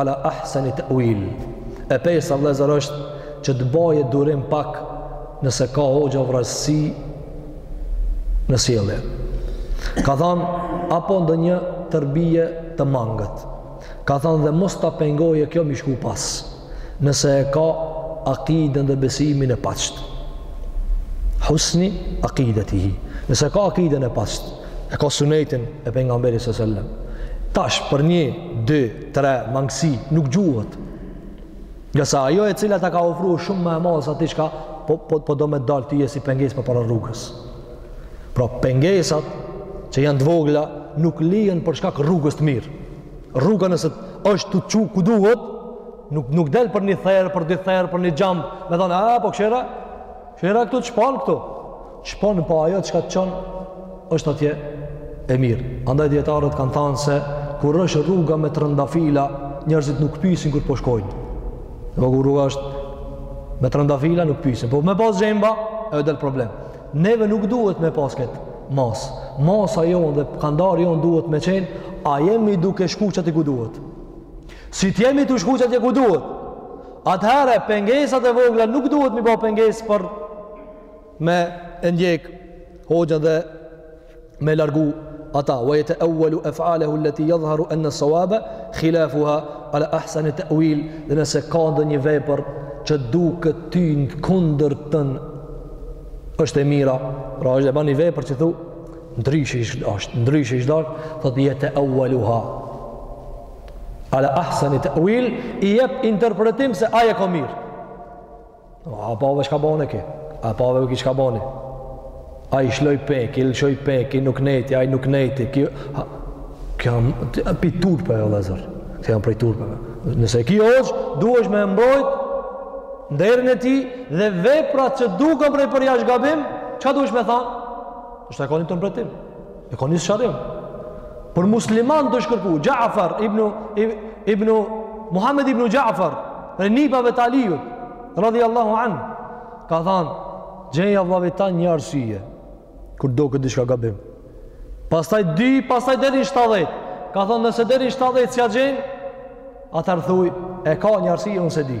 S1: Ala ahseni te'vil. E pesta vëllezër është që të bajë durim pak nëse ka hoxha vrazhdësi në sjellje. Ka thënë apo ndonjë tërbije të mangët. Ka thënë dhe mos ta pengojë kjo me i shku pas. Nëse e ka akiden dhe besimin e paqtë. Husni akidetihi. Nëse ka akiden e paqtë. e ka sunetin e pejgamberit sallallahu alajhi wasallam. Tash për një, dy, tre mangësi nuk gjuhet. Ngase ajo e cila ta ka ofruar shumë ma e madhe se ti çka po po po do me dal ti je si pengesë përpara rrugës. Pra pengesat që janë të vogla nuk lihen për shkak rrugës të mirë. Rruga nëse është tu çu ku duhet, nuk nuk del për një therrë, për dy therra, për një xham, me thonë, "A po kqyre? Kqyre këtu të shpon këtu." Çpon pa ajo çka të çon është atje e mirë. Andaj dietarët kanë thënë se kur është rruga me trëndafila, njerëzit nuk pyesin ku po shkojnë. Dhe po kur rruga është me trëndafila nuk pyesin. Po me pas gjemba, ajo del problem. Neve nuk duhet me pas kët masë. Masa jonë dhe kandari jonë duhet me qenë, a jemi duke shku qaty ku duhet. Si të jemi tu shku qaty ku duhet. Atëherë, pengesat e vogla nuk duhet m'i ba pengesë për me e ndjek hoxhën dhe me largu ata wa yata'awwalu af'alahu allati yadhharu anna as-sawaba khilafuha ala ahsan ta'wil dhe nëse ka ndonjë vepër që duket ty në kundër tën është e mira pra është e ban një vepër që thu ndryshe ish është ndryshe ish dal thot yata'awwaluha ala ahsan ta'wil i jep interpretim se ai e ka mirë A po e ve çka bani ky? A po e ve ky çka bani? Ai lshoj pe, ky lëshoj pe, ky nuk nejti, ai nuk nejti. Ky... Ha... Kjo janë pi turpeve, vllezër. Kjo janë prej turpeve. Nëse ky është, duhesh me mbrojt nderin e tij dhe veprat që duken prej përjashta gabim, çka duhesh me thanë? Ndoshta e ka një interpretim. E ka një sqarim. Për musliman duhesh kërku, Gjafar, ibnu, ibnu, Muhammed ibnu Gjafar, prej nipave të Aliut, radhi Allahu anhu, ka thanë, gjeja vllavit tand një arsye, kur doket diçka gabim. Pastaj dy, pastaj deri në shtatëdhetë. Ka thanë, nëse deri në shtatëdhetë s'ia gjen, atëherë thuj, e ka një arsye, unë s'e di.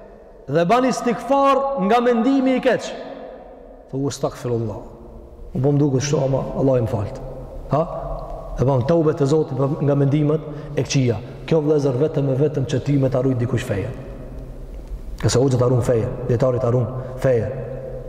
S1: dhe ban istighfar nga mendimi i keq. Thu astaghfirullah. U po m'duket kështu ama Allahi m'faltë. Ha? E bën teube te Zoti nga mendimet e këqija. Kjo vëllazër vetëm e vetëm që ti me ta rujt dikush fejën. Se hoxha ta run fejën, dijetari ta run fejën.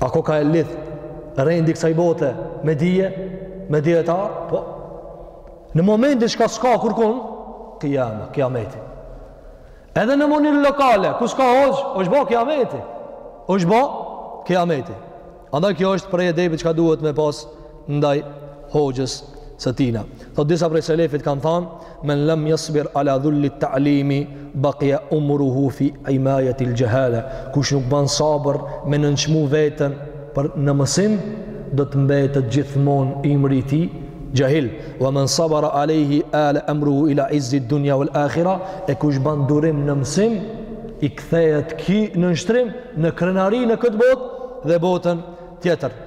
S1: A koka e lidh rendi kësaj bote me dije, me dijetar? Po. Në momentin çka s'ka kurkun, kijama, kijameti. Edhe në mënyrë lokale, ku s'ka hoxhë, është bo kijameti. është bo kijameti. Andaj kjo është prej edebit çka duhet me pas ndaj hoxhës së tina. Thotë disa prej selefit kanë thanë, men lem yasbir ala dhulli ta'limi baqiya umruhu fi imayati al-jahala. Kush nuk bën sabër me nënçmu veten për në mësim, do të mbetet gjithmonë ymri i tij xhahil. Wa men sabara alayhi ala amruhu ila izzi dunya wal akhira. E kush bën durim në mësim, i kthehet ky nënshtrim në krenari në këtë botë dhe botën tjetër.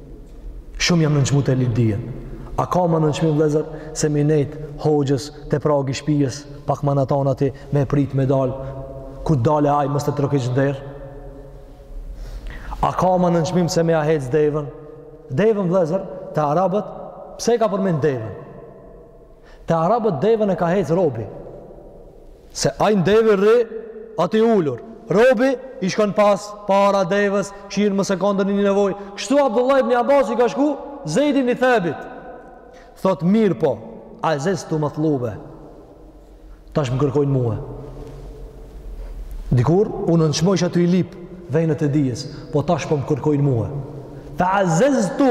S1: Shumë jam nënçmu tu lip dijen. A ka ma nënçmim vëllezër se me i nejt hoxhës te pragi shpijes, pak ma n'atan aty me prit me dal. Kur dale ai mos të trokitsh n'derë. A ka ma nënçmim se me ja hec deven? Deven vëllezër te arabët pse e ka përmend deven? Te arabët deven e ka hec robi. Se ai n'deve rri aty ulur. Robi i shkon pas para deves, kqyr mos ka ndonjë nevojë. Kështu Abdullah ibn Abbas i ka shku Zeid ibn Thabit. Thotë mirëpo, azeztu matlube. Tash më kërkojnë mua. Dikur u nënçmojsha tuj lip venet e dijes, po tash po më kërkojnë mua. Fe azeztu,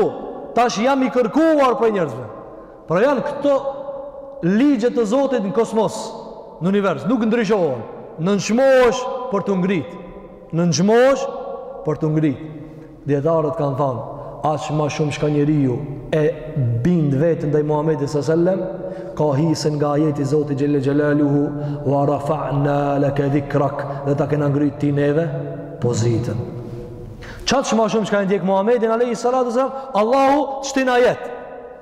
S1: tash jam i kërkuar prej njerëzve. Pra janë këto ligje të Zotit në kosmos, në univers, nuk ndryshohen. Nënçmohesh për t'u ngrit. Nënçmohesh për t'u ngrit. Dietarët kanë thanë, aq ma shumë çka njeriu e bind veten ndaj Muhamedit sallallahu alajhi wasallam, ka hisen nga ajeti i Zotit xhelle xhelaluhu wa rafa'na laka dhikrak, dhe ta kena ngrit ty neve pozitën. Qaq ma shumë çka e ndjek Muhamedin alajhi salatu wasallam, Allahu shtin n'ajet.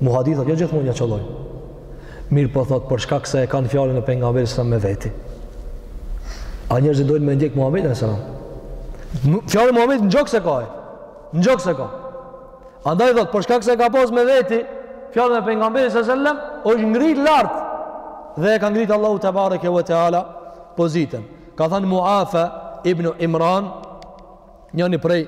S1: Muhadithat jo gjithmonë ja qëllojnë. Mirëpo thotë, për shkak se e kanë fjallën e pengamberi së me veti. A njerëzit dojnë me ndjekë Muhammedin alejhi selam. Fjalën e Muhammedit në gjoks s'e ka e. Në gjoks s'e ka. Andaj thotë, për shkak se e ka pas me veti, fjalën e pengamberit sellem, është ngrit lart. Dhe e ka ngrit Allahu tebareke ve teala pozitën. Ka thënë Muafa ibn Imran, Njoni prej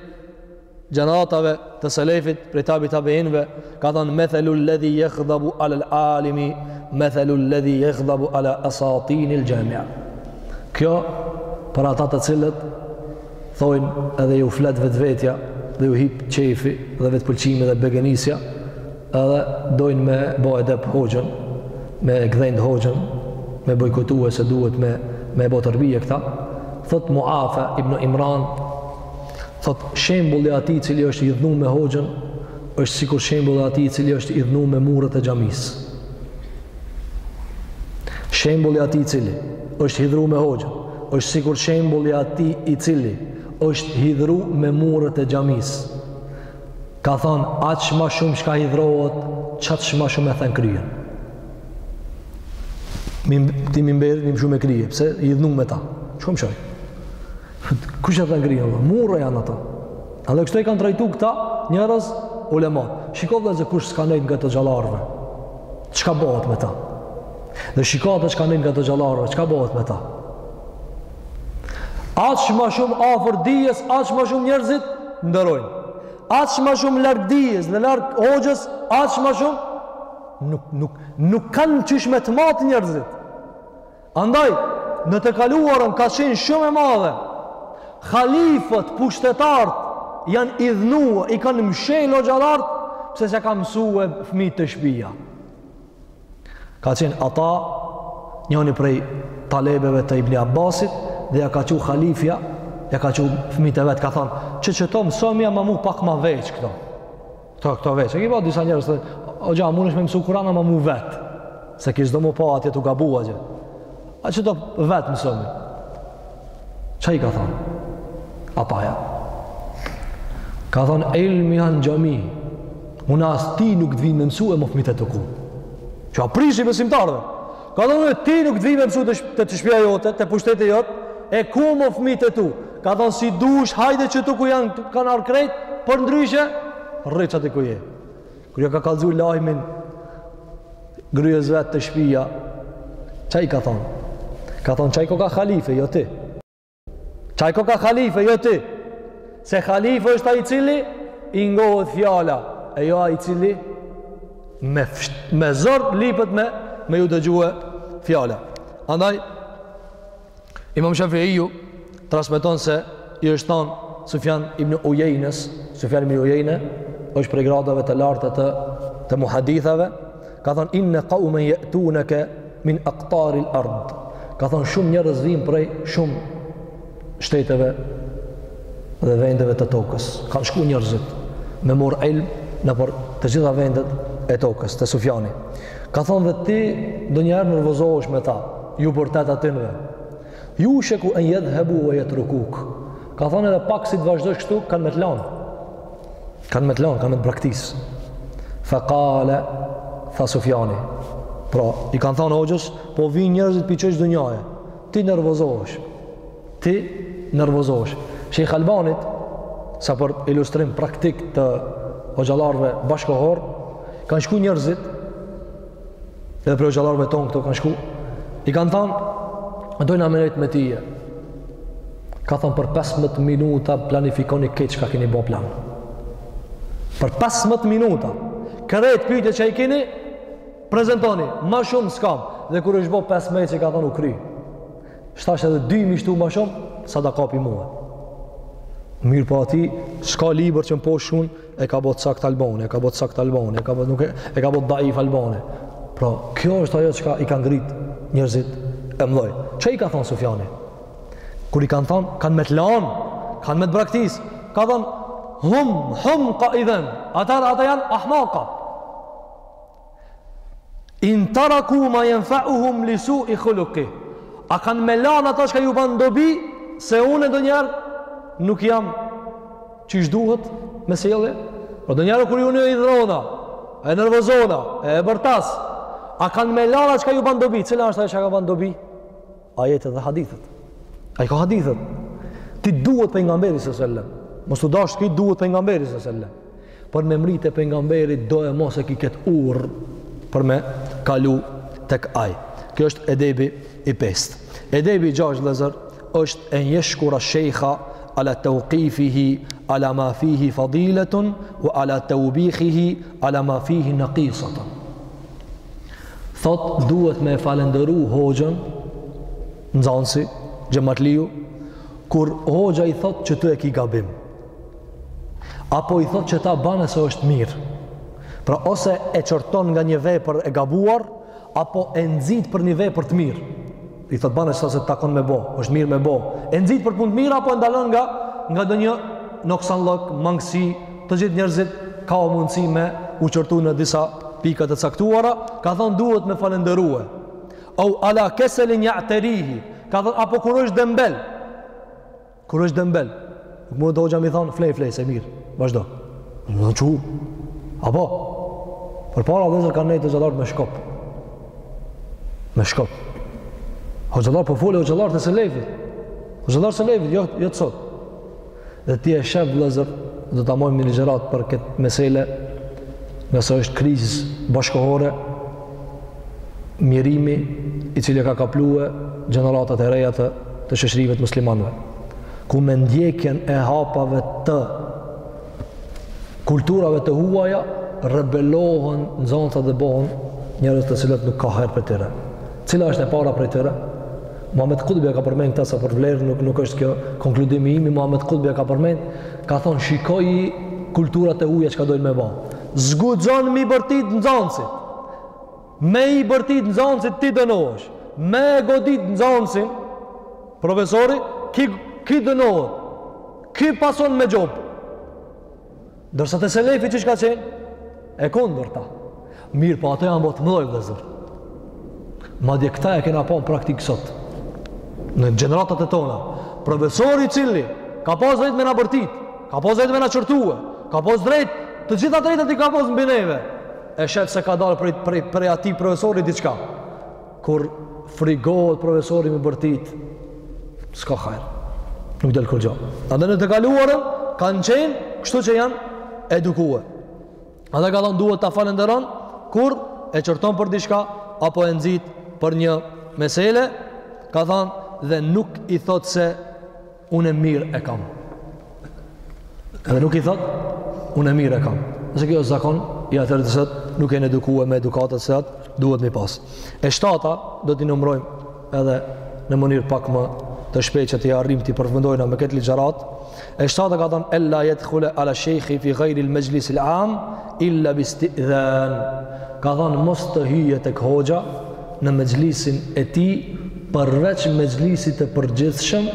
S1: gjeneratave të selefit, prej tabi tabiinve, ka thënë methelu ledhi jagdabu alel alimi, methelu ledhi jagdabu ala esatinil xhamia. Kjo, për ata të cilët, thojnë edhe ju flet vetvetja, dhe ju hip qefi, dhe vetëpëlqimi dhe begenisja, Edhe dojnë me bo edep hoxhën, me gdhend hoxhën, me bojkotu e se duhet me, me bo terbije këta. Thotë Muafa ibn Imran, thotë shembulli i atij i cili është idhnu me hoxhën, është sikur shembulli i atij i cili është idhnu me muret e xhamisë. Shembulli i atij i cili është idhru me hoxhën, është sikur shembulli i atij i cili është hidhru me muret e xhamisë. Ka thënë, aq ma shumë çka hidhrohet, qaq ma shumë e then kryen. Ti mi mberë, m'i mshu me krye, pse je idhnu me ta. Shko mshoj. Kush e then kryen, dhe? Mur janë ato. Edhe kështu i kanë trajtu këta njerëz ulemat. Shiko vllezër kush s'ka nejt ngat hoxhallarëve. Çka bohet me ta? Dhe shikov dhe qka nejtë nga të gjallarëve. Qka bëhet me ta? Aq ma shumë afër dijes, aq ma shumë njerëzit nderojnë. Aq ma shumë larg dijes dhe larg hoxhës, aq ma shumë nuk nuk nuk kanë qysh me të mat njerëzit. Andaj në të kaluarën ka qenë shumë e madhe. Halifët, pushtetarët janë idhnu, i kanë mshel hoxhallarët pse s'ja kanë mësu fëmijët te shpia. Ka qenë Ata njëni prej talebeve të Ibni Abbasit dhe ja ka çu halifja, ja ka çu fëmijët e vet, ka thonë, qe qëto mësomi, ama mu pak ma veç këto. Këto, këto veç. E ki pa disa njerëz te hoxha, munësh me mësu Kuran ama mu vetë, se kishë do mu pa atje tu gabu gjë. A qëto vetë mësomi. Ça i ka thonë Ataja? Ka thonë, ilmi a në xhami. Unë as ty nuk të vij me mësu e mo fmit e tu ku. Qa prijësi i besimtarëve. Ka thonë, ty nuk të vij me mësu te, te, te shpija jote, te pushteti jot, e ku mo fmit e tu. Ka thonë, si dush, hajde qëtu ku janë, kanë ardh krejt, përndryshe, rri qaty ku je. Kur ja ka kallzu lajmin grues vet te shpija, ça i ka thonë? Ka thonë, qai koka halife, jo ti. Qai koka halife, jo ti. Se halife është ai i cili i ngohet fjala, e jo ai i cili me, me zor lypet me, me ju dëgju fjala. Andaj, Imam Shafi'iu transmeton se i është thonë Sufjan ibn Ujejnes, Sufjan ibn Ujejne është prej gradave të larta të të muhadithave, ka thonë inna qauman yatunaka min aqtar al-ard. Ka thonë shumë njerëz vijnë prej shumë shteteve dhe vendeve të tokës. Kanë shku njerëzit me mor ilm nëpër të gjitha vendet e tokës, te Sufjani. Ka thonë dhe ti ndonjëherë nervozohesh me ta, Ju bërtet atynve. Yusheku en yadhhabu wa yatrukuk. Ka thanë edhe pak si të vazhdojsh kështu, kanë me të lanë. Kanë me të lanë, kanë me të braktis. Fa kale, tha Sufjani. Pra, i kanë thanë hoxhës, po vijnë njerëzit prej qoshe dynjaje. Ti nervozohesh. Ti nervozohesh. Shejh Albanit, sa për ilustrim praktik të hoxhallarëve bashkëkohorë, kanë shku njerëzit Edhe prej hoxhallarëve tonë këtu kanë shku. I kanë thonë, dojna me nejt me tye. Ka thonë, për 15 minuta planifikoni krejt çka keni bo plan. Për 15 minuta, krejt pytjet që i keni, prezentoni, ma shumë s'kam. Dhe kur është bo 15-shi ka thonë u kry. Tash edhe 2 m'i shtu ma shumë, sadaka pi mua. Mirëpo atij, s'ka libër që më po shumë, e ka bot sakt Albani, e ka bot sakt Albani, e ka bot nuk e, e ka bot daif Albani. Pra, kjo është ajo çka i kanë ngrit njerëzit e mëdhoj. Ça i ka thon Sufjani? Kur i kanë thon, kanë me të lan, kanë me të braktis. Ka thon hum hum ka idhen. Ata ata janë ahmaka. In taraku ma yanfa'uhum li su'i khuluqi. A kanë me lanë ata çka ju ban dobi, se unë donjëherë nuk jam qysh duhet me sjellje? Por donjëherë kur ju hidhrona, e nervozona, e bërtas, a kanë me lanë ata çka ju ban dobi, cila është ajo çka ban dobi? Ajetet dhe hadithet. A i ka hadithet. Ty t'duhet pejgamberi salallahu alejhi ve selem. Mos u dashtë ky, duhet pejgamberi salallahu alejhi ve selem. Por me mri te pejgamberit do e s'do e ki kët urë për me kalu tek ai. Kjo është edebi i pestë. Edebi i gjashtë vëllazër është en yeshkura sheikha ala tawqifihi ala ma fihi fadilatun wa ala tawbihihi ala ma fihi naqisatun. Thot duhet me falënderu hoxhën nxënësi xhamatliu kur hoxha i thot që ti e ki gabim apo i thot që ta bane se është mirë. Pra ose e qorton nga një vepër e gabuar, apo e nxit për një vepër të mirë. I thot bane se të takon me bo, është mirë me bo. E nxit për punë të mirë, apo e ndalon nga, nga donjë noksanllëk, mangësi, të gjithë njerëzit ka mundësi me u qortu në disa pika të caktuara, ka thonë duhet me e falenderue. Au ala keselin jaterihi, ka thonë apo kur është dembel, Kur është dembel, nuk munet hoxha me i thonë, flej, flej, se mirë, vazhdo. Nuk munet. Çohu. Apo, përpara vllezër kanë nejtë hoxhallarët me shkop. Me shkop. Hoxhallarët, po foli hoxhallarët e selefit. Hoxhallarët e selefit, jo, jo të sot. Dhe ti e shef vllezër, do ta mbojmë një ligjërat për këtë mesele, ngase është krizë bashkëkohore, mjerimi i cili ka kaplue gjeneratat e reja të, të shoqërive muslimane. Ku me ndjekjen e hapave të kulturave të huaja, rebelohen në zonët dhe bohën njerëz të cilët nuk ka hajr prej tyre. Cila është e para prej tyre? Muhammed Kutbi e ka përmen këta sa për vlerë, nuk, nuk është kjo konkludim i imi, Muhammed Kutbi e ka përmen, ka thonë shikoni kulturat e huja çka dojnë me ba. S'guxon me i bërtit nxënësit. Me i bërtit nxënësit ti dënohesh. Me e godit nxënësin, profesori, ki, ki dënohet. Ki pëson me gjobë. Ndërsa te selefi qysh ka qenë? E kundërta. Mirëpo ata janë bo të mdhoj vllezër. Madje këta e kena pa në praktikë sot. Në gjeneratat e tona. Profesori i cili ka pas drejt me na bërtit, ka pas drejt me na qortue, Ka pas drejtë, të gjitha të drejtat i ka pas mbi neve. E sheh se ka dalë prej, prej, prej atij profesori diçka. Kur frigohet profesori me bërtit, s'ka hajr. Nuk del kurgjo. Edhe në të kaluarën, kanë qenë, kështu që janë edukue. Edhe ka thonë duhet ta falënderon, kur e qorton për diçka, apo e nxit për një mesele, ka thonë dhe nuk i thotë se Unë e mirë e kam. Edhe nuk i thotë, unë e mirë e kam. Nëse kjo është zakon, atëherë të sotit nuk janë edukue me edukatat si duhet me i pas. E shtata, do t'i numrojmë edhe në mënyrë pak më të shpejtë që t'arrim t'i përfundojna me këtë ligjëratë. E shtata ka thonë, en la jed'hule alesh-shejhi fi gajril mexhlisil am, illa bisti'dhan. Ka thonë, mos të hyjë tek hoxha, në mexhlisin e tij përveç mexhlisit të përgjithshëm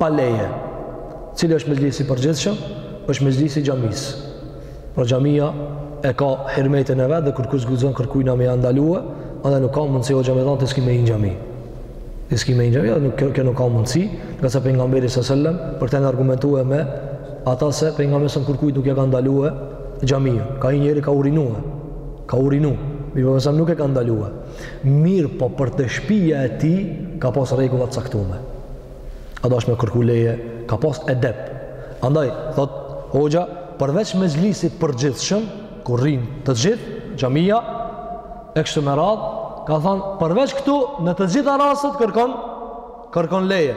S1: pa leje. Cili është mexhlisi i përgjithshëm? Është mexhlisi i xhamisë. Pra xhamia e ka hirmetin e vet dhe kërkush s'guxon kërkujna me ia ndalue, edhe nuk ka mundësi hoxha me thënë ti s'ke me hi n'xhami. Ti s'ke me hi n'xhami, nuk kjo, kjo nuk ka mundësi, ngase pejgamberi sallallahu alajhi wasallam për këtë argumentuar me ata se pejgamberi asesem kërkujt nuk ia ka ndaluar xhaminë, ka një njeri ka urinue, ka urinu, mirëpo nuk e ka ndalue. Mirëpo për te shpija e tij, ka pas rregulla t'caktume. Asht dasht me kërku leje, ka pas edep. Andaj, thot, hoxha, përveç mexhlisit t'përgjithshëm, kur rrin të gjithë, xhamia, e kështu me radhë, ka thonë, përveç këtu, në të gjitha rastet, kërkon, kërkon leje.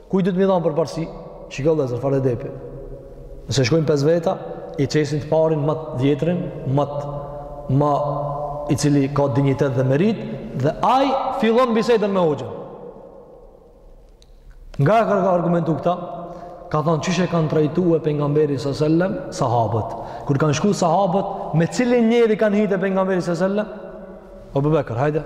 S1: Kujt duhet me i dhan përparësi? Shiko vëllezër, çfarë edepi. Nëse shkojnë pesë veta, i qesin të parin më të vjetrin, atë ma i cili ka dinjitet dhe meritë dhe ai fillon bisedën me hoxhën. Nga e ka argumentu këta, ka thonë qysh e kanë trajtue pejgamberin alejhi selam, sahabët. Kur kanë shku sahabët, me cilin njeri kanë hi te pejgamberi alejhi selam? Ebu Bekër, hajde.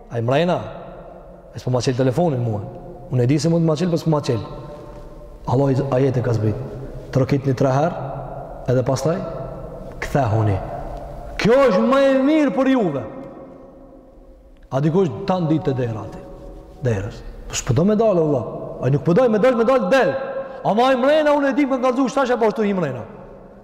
S1: Ai mrena, e s'po ma çel telefonin mua. Unë e di se mund të ma çelë, po s'po ma çel. Allahu ajet e ka zbrit. Trokitni tre herë, edhe pastaj, kthehuni. Kjo është më e mirë për juve. Ai dikush tan ditën te dera aty. Derës. Po s'po do me dalë, Allah. Ai nuk po don me dalë, me dalë, del. Ama ai mrena, unë e di e kam nxan ashtu, tash e po është aty mrena.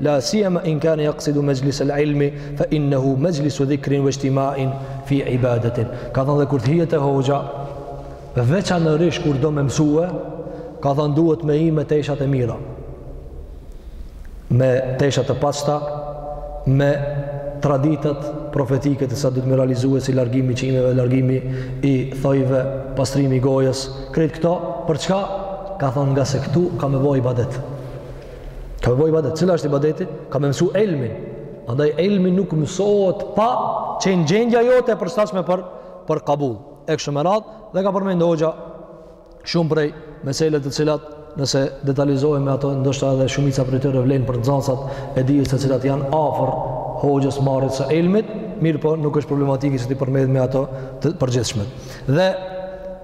S1: la siyama in kana yaqsidu majlis al-ilmi fa innahu majlis dhikrin wa ijtima'in fi ibadatin ka thënë dhe kur t'hijë te hoxha veçanërisht kur do me mësue ka thënë duhet me hi me tesha të mira me tesha të pastra me traditat profetike të gjitha duhet me i realizue si largimi i qimeve largimi i thojve pastrimi i gojës krejt këto për çka ka thënë ngase këtu ka me bëj ibadet Ka me bo ibadet. Cila është ibadeti? Ka me mësu elmin. Andaj elmi nuk mësohet pa qenë gjendja jote e përshtatshme për, për kabul. E kështu me radhë dhe ka përmend hoxha shumë prej meseleve të cilat nëse detalizohem me ato ndoshta edhe shumica prej tyre vlejnë për nxënësat e dijes të cilat janë afër hoxhës marrjes së elmit, mirëpo nuk është problematike që t'i përmendim ato të përgjithshme. Dhe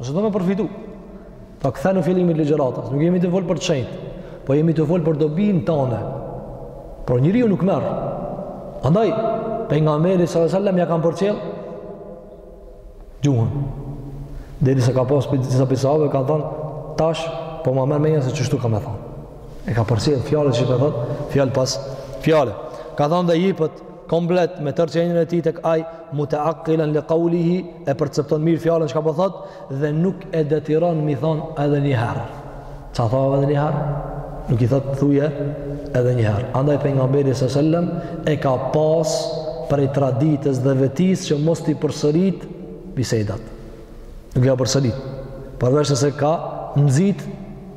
S1: Nëse do me përfitu, ta kthej në fillim të ligjëratës, nuk jemi tu fol për të shenjtë, po jemi tu fol për dobinë tanë. Por njeriu nuk merr. Andaj, pejgamberit s.a.s., ja kam përcjell, gjuhën. Derisa ka pas për disa prej sahabëve, ka thonë, tash, po ma merr menja se qështu ka me thonë. E ka përcjell, fjalën që e thotë, fjalë pas fjale. Ka thonë dhe jipet, komplet me tërë qenien e tij tek ai mutaaqilan li qawlihi e percepton mirë fjalën çka po thot dhe nuk e detyron m'i thon edhe një herë ça tha edhe një herë nuk i thot thuje edhe një herë andaj pejgamberi s.a.s. e ka pas prej traditës dhe vetisë që mos t'i përsërit bisedat nuk ja përsërit përveç se ka nxit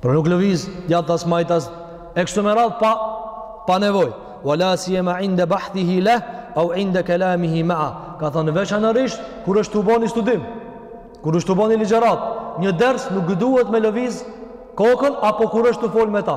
S1: Por nuk lëviz djathtas majtas e kështu me radh pa pa nevojë. Wala siyama inda bahthihi la au inda kalamihi ma'a. Ka thënë veçanërisht kur është tu bo një studim, kur është tu bo një ligjëratë, një ders nuk duhet me lëviz kokën apo kur është tu fol me ta.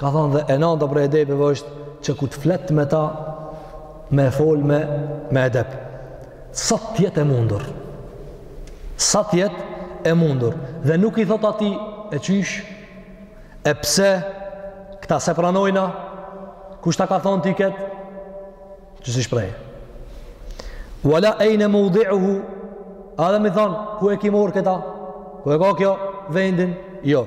S1: Ka thënë dhe e nanta prej edepeve është që kur të flet me ta me e fol me me edep. Sa të jetë e mundur. Sa të jetë e mundur dhe nuk i thot atij e qysh e pse këta s'e pranojna kush ta ka thonë ty këtë qesi shprehje wala ejnë meudiuhu edhe m'i thonë ku e ki morë këta ku e ka kjo vendin jo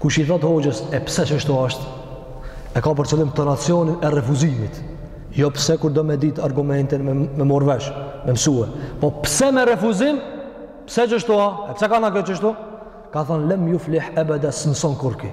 S1: Kush i thot hoxhës e pse qështu është? E ka për qëllim intonacionin e refuzimit. Jo pse kur do me ditë argumentin me, me mor vesh, me mësue. Po pse me refuzim? Pse qështu a? E pse ka dal kjo qështu? Ka thon lem juflih ebeda s'mson kurgjo.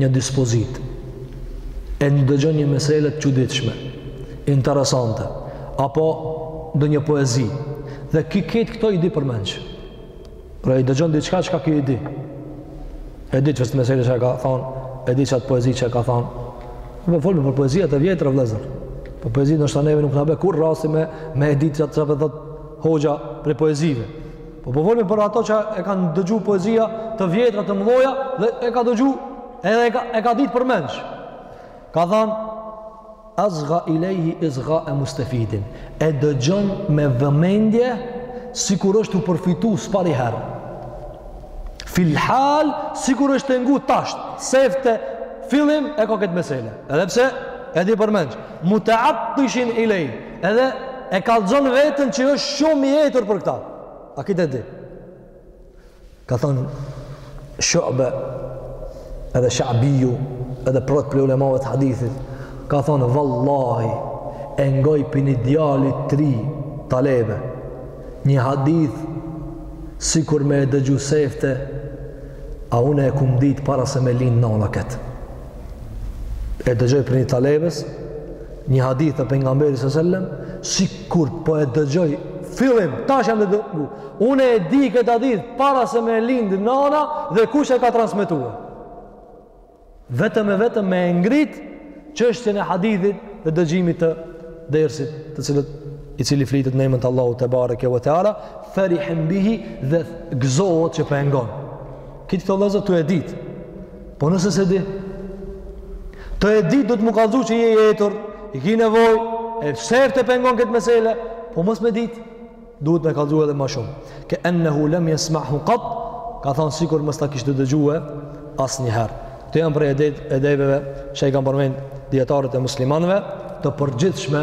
S1: Një dispozitë. E ndëgjon një mesele të çuditshme, interesante, apo ndonjë poezi. Dhe ky këtë këto i di përmendsh. Pra i dëgjon diçka çka ky i di. E di çet mesele që ka thonë, e di çat poezi që ka thonë. Ne po folim për poeziat e vjetra vëllezër. Po poezi ndoshta neve nuk na bje kurrë rasti me me e di çka po thotë hoxha prej poezive. Po po folmi për ato që e kanë dëgju poezia të vjetra të mëdhoja dhe e ka dëgju edhe e ka e ka ditë përmendsh. Ka thanë asga ilejhi isgae mustefidin. E dëgjon me vëmendje sikur është tu përfitu s'pari herë. Fil hal sikur është tu e ngu tash. Sefte fillim e ka këtë mesele. Edhe pse e di përmendsh. Muta'attishin ilejh. Edhe e kallxon veten që është shumë i etur për këta. A këtë e di? Ka thënë Shu'be edhe Sha'biju edhe plot prej ulemave të hadithit. Ka thënë vallahi e ngoj prej një djali t'ri talebe një hadith sikur me e dëgju sefte a une e kum dit para se me lindë nana këtë e dëgjoj prej një talebes një hadith të Pejgamberit së sellem sikur po e dëgjoj fillim, tash jam tu e dëgju une e di këtë hadith para se me lindë nana dhe kush e ka transmetua vetëm e vetëm me e ngrit çështjen e hadithit dhe dëgjimit të dersit të cilët i cili flitet në emën të Allahut tebareke ve teala ferihin bihi dhe gëzohet që pe ngon këtë këto vllazën tu e dit Po nëse s'e di? Tu e dit duhet me kallzu që je i etur, i ki nevojë, e sefte pe ngon këtë mesele, po mos me dit, duhet me kallzu edhe ma shumë. Ke ennehu lem jesma'hu katt, ka thonë sikur mos ta kishte dëgjue asnjëherë. Këto janë prej edebeve që i kanë përmend dijetarët e muslimanve, të përgjithshme,